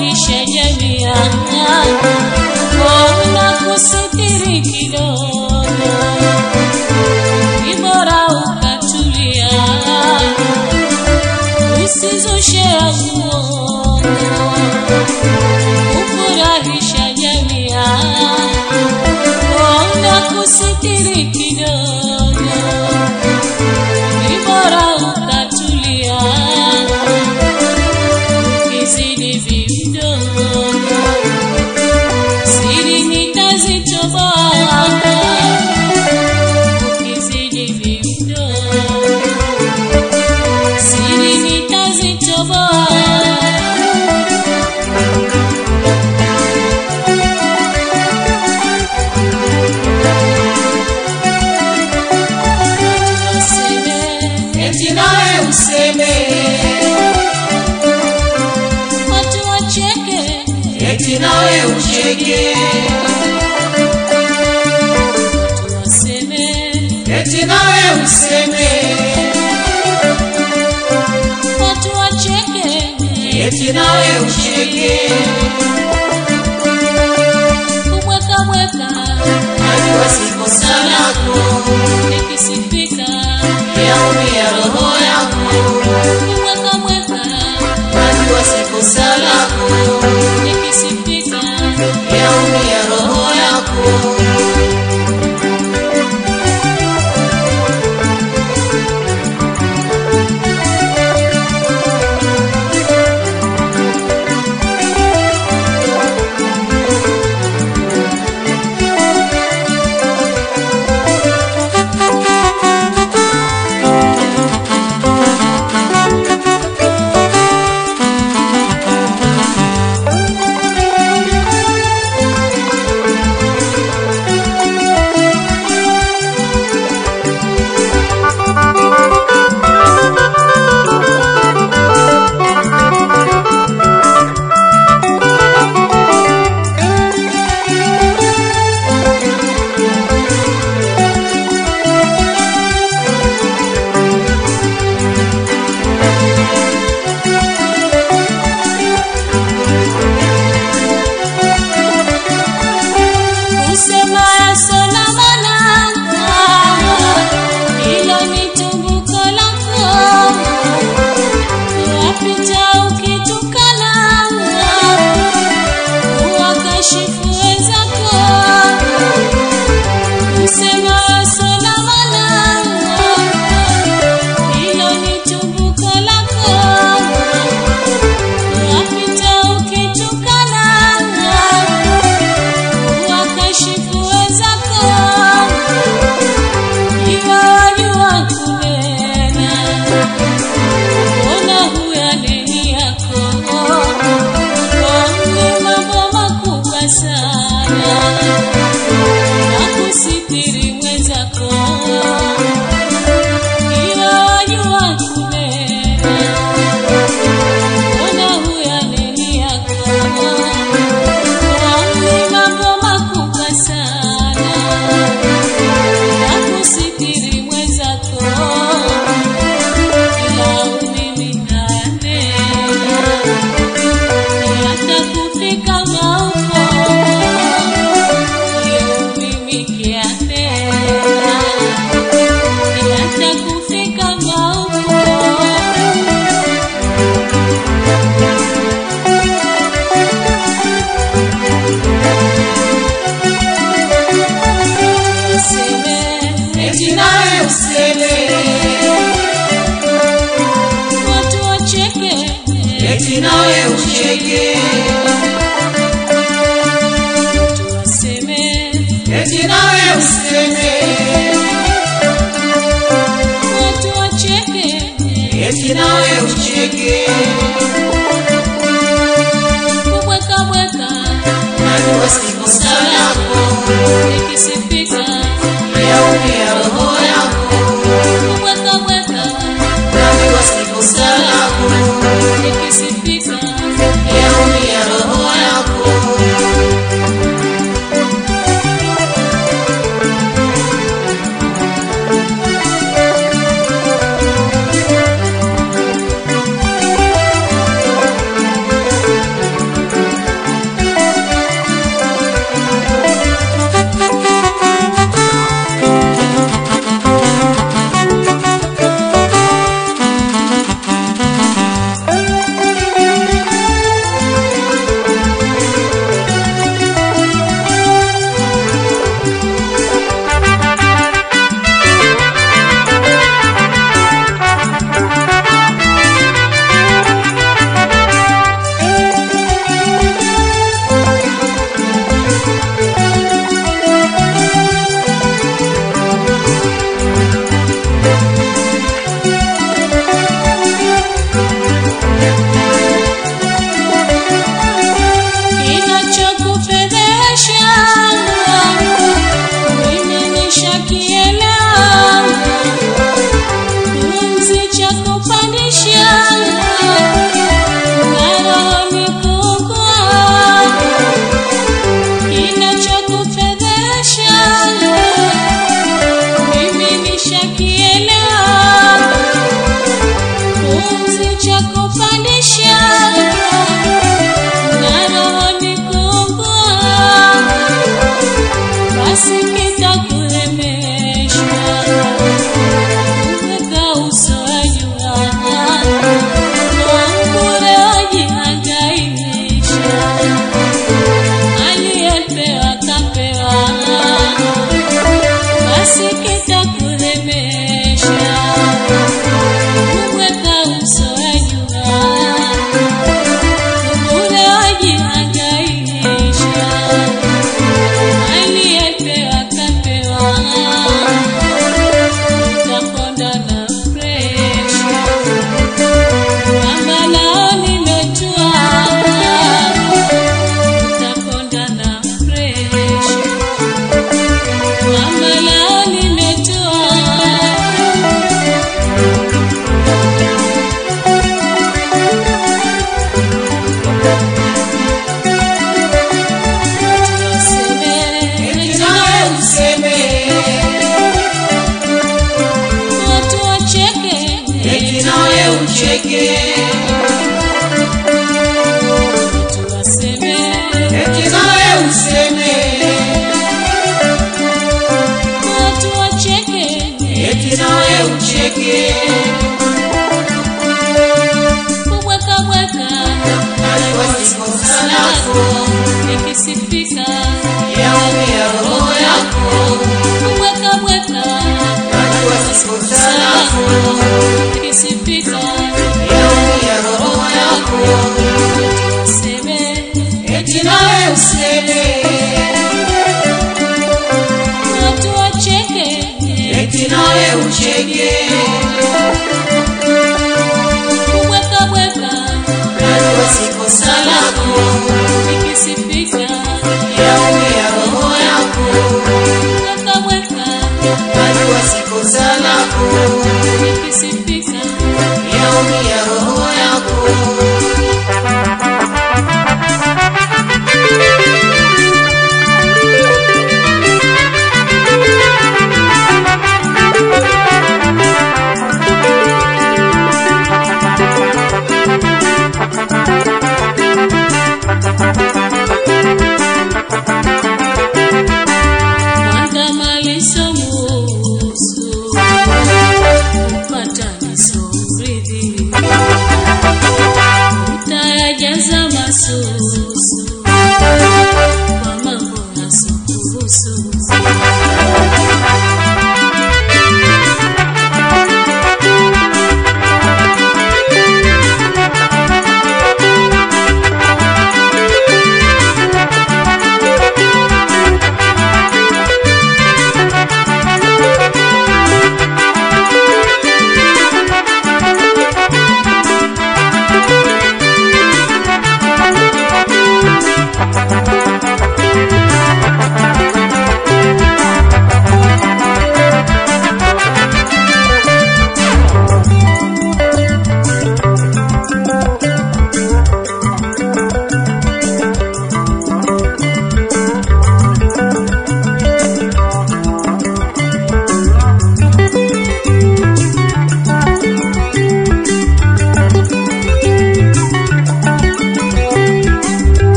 mi. ishi nawe ushiriki kumweka mweka najua siko sana ku nikisikia oh Miti watu wacheke, eti nawe ucheke watu waseme, Regina eu cheguei. Regina eu semei Regina eu cheguei. Weka weka, na kwa siku sana, nikisifi Jesus.